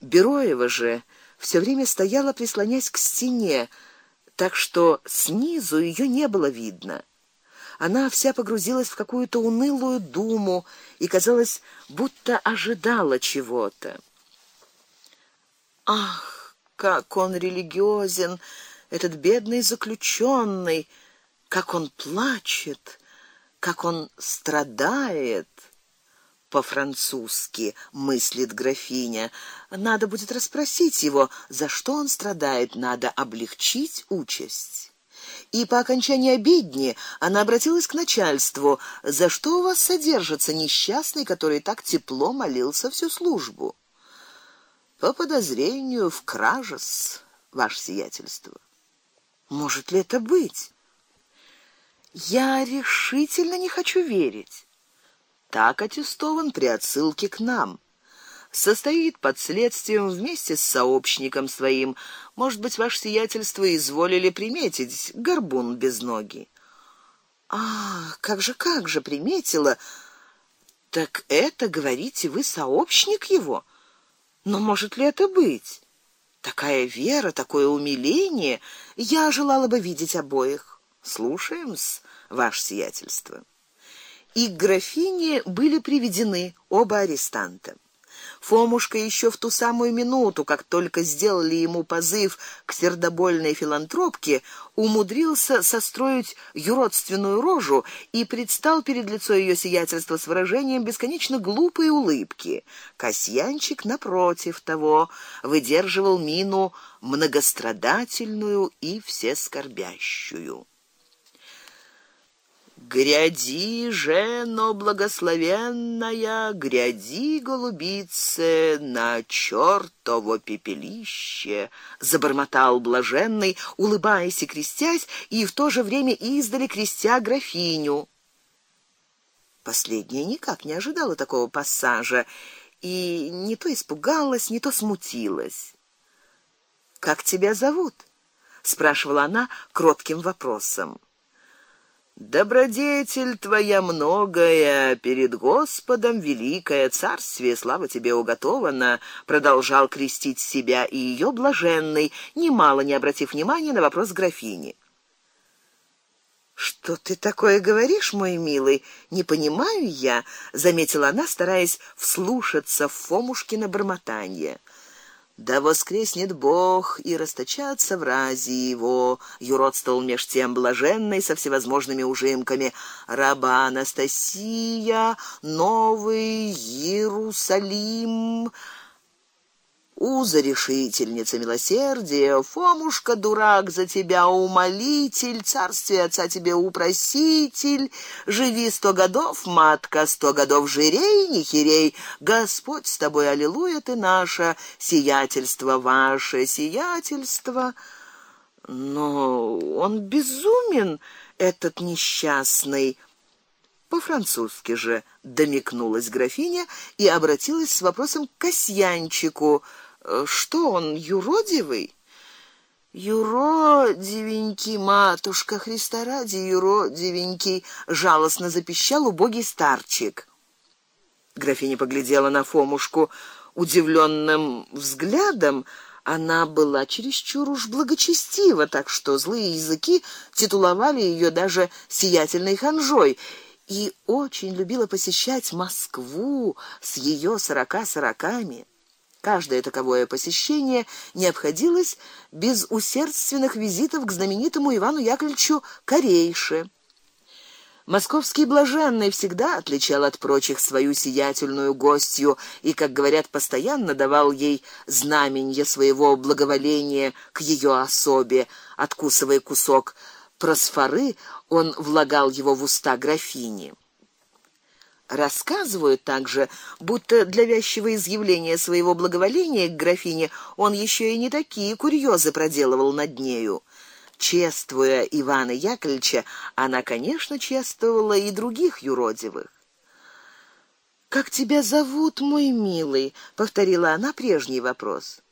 Бероева же все время стояла, прислонясь к стене, так что снизу ее не было видно. Она вся погрузилась в какую-то унылую думу и казалось, будто ожидала чего-то. Ах, как он религиозен, этот бедный заключенный, как он плачет, как он страдает по-французски, мыслит графиня. Надо будет расспросить его, за что он страдает, надо облегчить участь. И по окончании обедни она обратилась к начальству: "За что у вас содержится несчастный, который так тепло молился всю службу?" "По подозрению в краже, ваше сиятельство." "Может ли это быть?" "Я решительно не хочу верить." Так аттестован при отсылке к нам. Состоит под следствием вместе с сообщником своим. Может быть, ваше сиятельство изволили приметить горбун без ноги. А, как же, как же приметила? Так это, говорите, вы сообщник его? Но может ли это быть? Такая вера, такое умиление, я желала бы видеть обоих. Слушаем-с, ваше сиятельство и к графине были приведены оба арестанта. Фомушка еще в ту самую минуту, как только сделали ему позыв к сердобольной филантропке, умудрился состроить юродственную рожу и предстал перед лицо ее сиятельства с выражением бесконечно глупой улыбки. Касьянчик напротив того выдерживал мину многострадательную и всескорбящую. Гряди, жено благословенная, гряди, голубице, на чёртово пепелище, забормотал блаженный, улыбаясь и крестясь, и в то же время издали крестя графиню. Последняя никак не ожидала такого пассажа и не то испугалась, не то смутилась. Как тебя зовут? спрашивала она кротким вопросом. Добродетель твоя многое перед Господом великое царствие слава тебе уготовано, продолжал крестить себя и ее блаженный, немало не обратив внимания на вопрос графини. Что ты такое говоришь, мой милый? Не понимаю я, заметила она, стараясь вслушаться в Фомушкино бормотание. Да воскреснет Бог и расточатся в разе его, юродствовал меж тем блаженный со всевозможными ужимками. Раба Анастасия, Новый Иерусалим, Уза решительница милосердия, Фомушка дурак за тебя умолитель, царствие отца тебе упроситель, живи сто годов, матка, сто годов жирей, не херей. Господь с тобой, аллилуйя ты наша, сиятельство ваше, сиятельство. Но он безумен, этот несчастный. По-французски же домикнулась графиня и обратилась с вопросом к Касьянчику. Э, что он юродивый? Юродивенький, матушка Христа ради, юродивенький, жалостно запищал убогий старчик. Графиня поглядела на Фомушку удивленным взглядом. Она была чересчур уж благочестива, так что злые языки титуловали ее даже сиятельной ханжой и очень любила посещать Москву с ее сорока сороками. Каждое таковое посещение не обходилось без усердственных визитов к знаменитому Ивану Яковлевичу Корейше. Московский блаженный всегда отличал от прочих свою сиятельную гостью и, как говорят, постоянно давал ей знамение своего благоволения к ее особе, откусывая кусок просфоры, он влагал его в уста графини. Рассказывают также, будто для вязчего изъявления своего благоволения к графине он еще и не такие курьезы проделывал над нею. Чествуя Ивана Яковлевича, она, конечно, чествовала и других юродивых. Как тебя зовут, мой милый? повторила она прежний вопрос.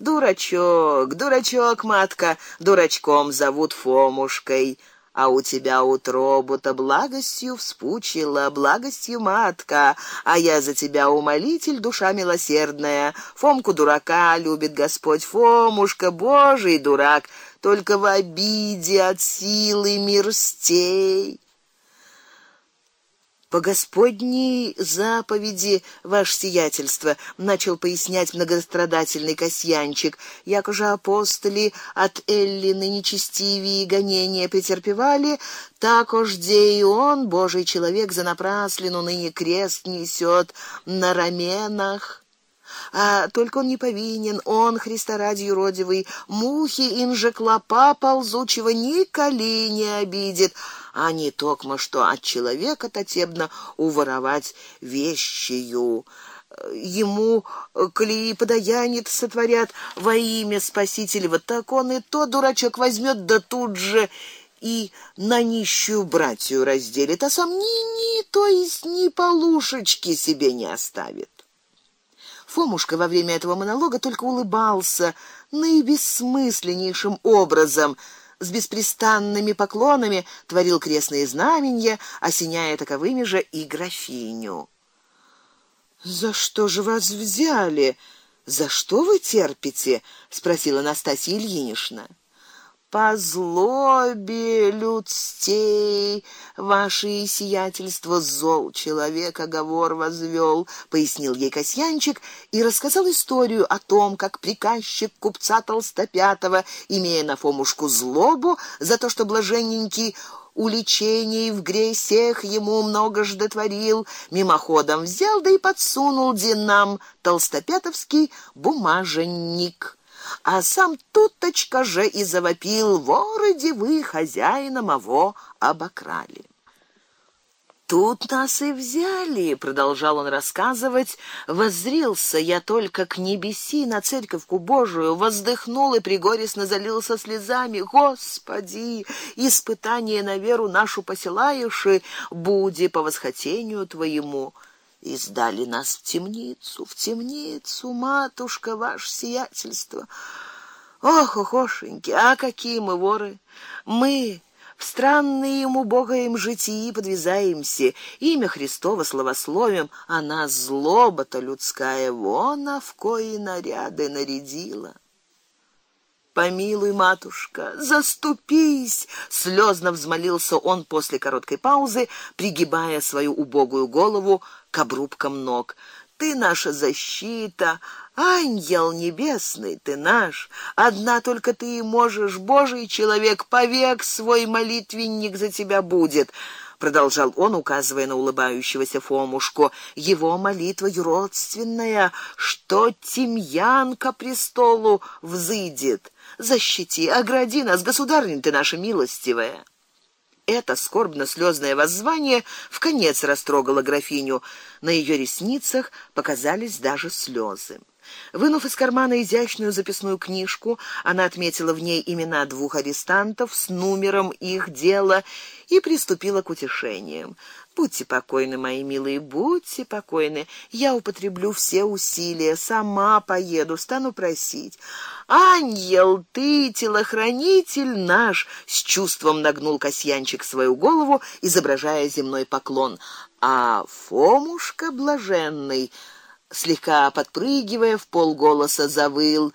Дурачок, дурачок, матка, дурачком зовут Фомушкой а у тебя утробу-то благостью вспучила, благостью матка, а я за тебя умолитель, душа милосердная. Фомку дурака любит Господь, Фомушка, Божий дурак, только в обиде от силы мирстей по Господней заповеди ваше сиятельство, начал пояснять многострадательный Касьянчик. Яко же апостоли от Эллины нечестивые гонения претерпевали, так ожде и он, Божий человек, за напраслину ныне крест несет на раменах. А только он не повинен, он Христа ради юродивый, мухи инже клопа ползучего николи не обидит. А не токмо что от человека татебно уворовать вещью. Ему коли подаянит сотворят во имя Спасителя, так он и то дурачок возьмет да тут же и на нищую братью разделит, а сам ни ни, то есть ни полушечки себе не оставит. Фомушка во время этого монолога только улыбался наибессмысленнейшим образом с беспрестанными поклонами творил крестные знамения, осеняя таковыми же и графиню. За что же вас взяли? За что вы терпите? спросила Настасья Ильинична по злобе людстей. Ваше сиятельство зол человек оговор возвел, пояснил ей Касьянчик и рассказал историю о том, как приказчик купца Толстопятого, имея на Фомушку злобу за то, что блаженненький уличений в гресех ему много ждотворил, мимоходом взял да и подсунул динам толстопятовский бумаженник а сам туточка же и завопил: "Воры вы хозяина моего обокрали". Тут нас и взяли, продолжал он рассказывать. Воззрился я только к небеси на церковку Божию, воздохнул и пригорестно залился слезами. Господи, испытание на веру нашу посылаешь, буди по восхотению твоему и сдали нас в темницу, в темницу, матушка, ваше сиятельство. Ох, охошеньки, а какие мы воры! Мы в странные ему Бога им житии подвязаемся, имя Христово славословим, а нас злоба-то людская вон, в кои наряды нарядила. Помилуй, матушка, заступись, слезно взмолился он после короткой паузы, пригибая свою убогую голову к обрубкам ног. Ты наша защита, ангел небесный, ты наш. Одна только ты и можешь, Божий человек, повек свой молитвенник за тебя будет продолжал он, указывая на улыбающегося Фомушку. Его молитва родственная, что тимьянка престолу взыдет. Защити, огради нас, государыня ты наша милостивая. Это скорбно слезное воззвание в конец растрогало графиню. На ее ресницах показались даже слезы. Вынув из кармана изящную записную книжку, она отметила в ней имена двух арестантов с номером их дела и приступила к утешениям. Будьте покойны, мои милые, будьте покойны. Я употреблю все усилия, сама поеду, стану просить. Ангел, ты телохранитель наш, с чувством нагнул Касьянчик свою голову, изображая земной поклон. А Фомушка блаженный слегка подпрыгивая в полголоса завыл: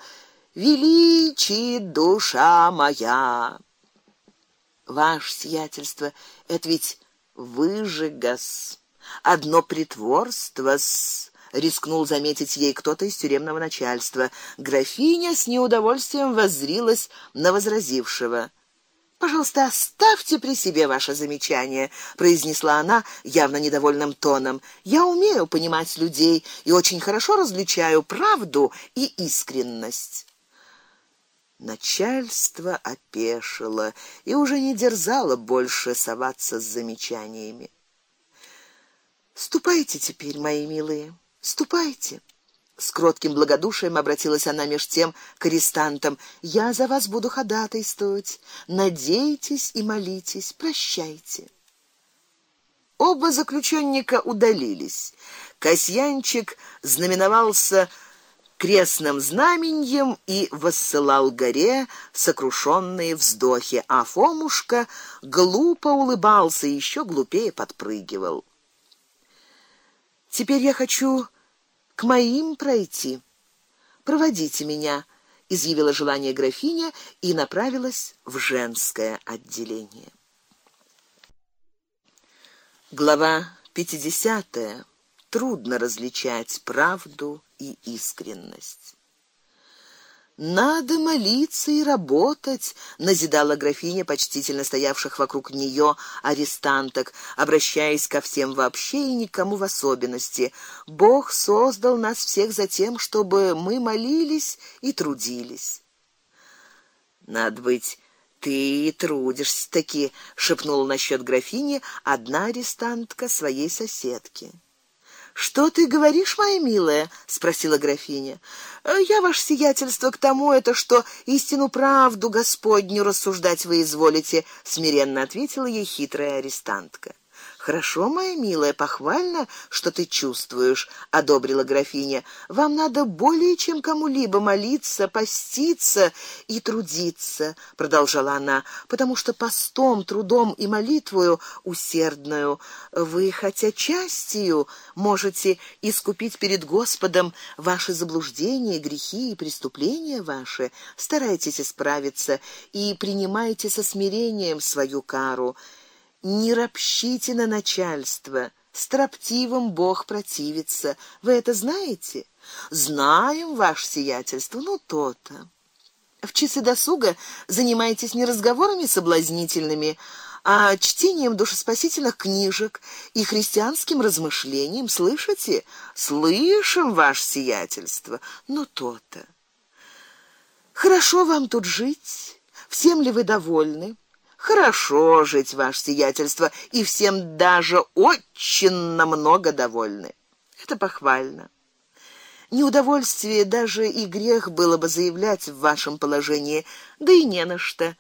"Величит душа моя!" Ваше сиятельство, это ведь выжигас, одно притворство с рискнул заметить ей кто-то из тюремного начальства. Графиня с неудовольствием воззрилась на возразившего. Пожалуйста, оставьте при себе ваше замечание, произнесла она явно недовольным тоном. Я умею понимать людей и очень хорошо различаю правду и искренность. Начальство опешило и уже не дерзало больше соваться с замечаниями. Ступайте теперь, мои милые, ступайте. С кротким благодушием обратилась она меж тем к арестантам. Я за вас буду ходатайствовать. Надейтесь и молитесь. Прощайте. Оба заключенника удалились. Касьянчик знаменовался крестным знаменем и воссылал горе сокрушенные вздохи, а Фомушка глупо улыбался и еще глупее подпрыгивал. Теперь я хочу к моим пройти. Проводите меня, изъявила желание графиня и направилась в женское отделение. Глава 50. Трудно различать правду и искренность. Надо молиться и работать, назидала графиня почтительно стоявших вокруг нее арестанток, обращаясь ко всем вообще и никому в особенности. Бог создал нас всех за тем, чтобы мы молились и трудились. Надо быть ты и трудишься таки, шепнула насчет графини одна арестантка своей соседке. Что ты говоришь, моя милая? спросила графиня. «Э, я ваше сиятельство к тому это, что истину правду Господню рассуждать вы изволите, смиренно ответила ей хитрая арестантка. Хорошо, моя милая, похвально, что ты чувствуешь, одобрила графиня. Вам надо более чем кому-либо молиться, поститься и трудиться, продолжала она, потому что постом, трудом и молитвою усердную вы хотя частью можете искупить перед Господом ваши заблуждения, грехи и преступления ваши. Старайтесь исправиться и принимайте со смирением свою кару не ропщите на начальство. Строптивым Бог противится. Вы это знаете? Знаем, ваше сиятельство, ну то-то. В часы досуга занимайтесь не разговорами соблазнительными, а чтением душеспасительных книжек и христианским размышлением, слышите? Слышим, ваше сиятельство. Ну то-то. Хорошо вам тут жить? Всем ли вы довольны? Хорошо жить, ваше сиятельство, и всем даже очень много довольны. Это похвально. Неудовольствие даже и грех было бы заявлять в вашем положении, да и не на что.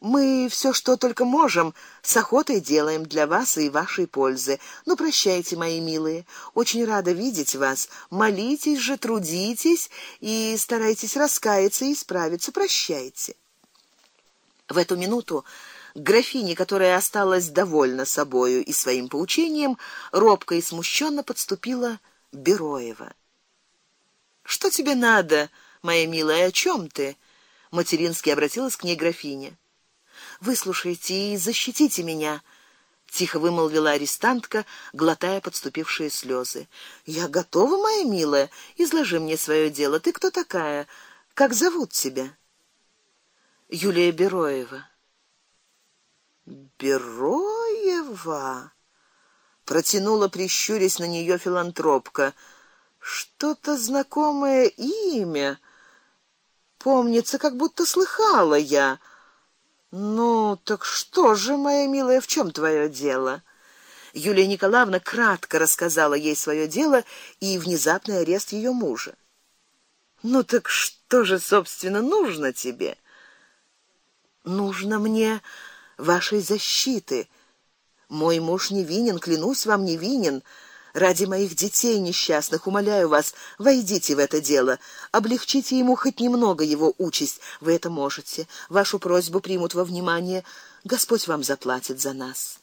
Мы все, что только можем, с охотой делаем для вас и вашей пользы. Ну прощайте, мои милые. Очень рада видеть вас. Молитесь же, трудитесь и старайтесь раскаяться и исправиться. Прощайте. В эту минуту графине, которая осталась довольна собою и своим поучением, робко и смущенно подступила Бероева. Что тебе надо, моя милая, о чем ты? матерински обратилась к ней графиня. Выслушайте и защитите меня, тихо вымолвила арестантка, глотая подступившие слезы. Я готова, моя милая, изложи мне свое дело. Ты кто такая? Как зовут тебя? Юлия Бероева. Бероева протянула прищурясь на нее филантропка. Что-то знакомое имя. Помнится, как будто слыхала я. Ну, так что же, моя милая, в чем твое дело? Юлия Николаевна кратко рассказала ей свое дело и внезапный арест ее мужа. Ну так что же, собственно, нужно тебе? Нужно мне вашей защиты. Мой муж невинен, клянусь вам, невинен. Ради моих детей несчастных умоляю вас, войдите в это дело, облегчите ему хоть немного его участь. Вы это можете. Вашу просьбу примут во внимание. Господь вам заплатит за нас.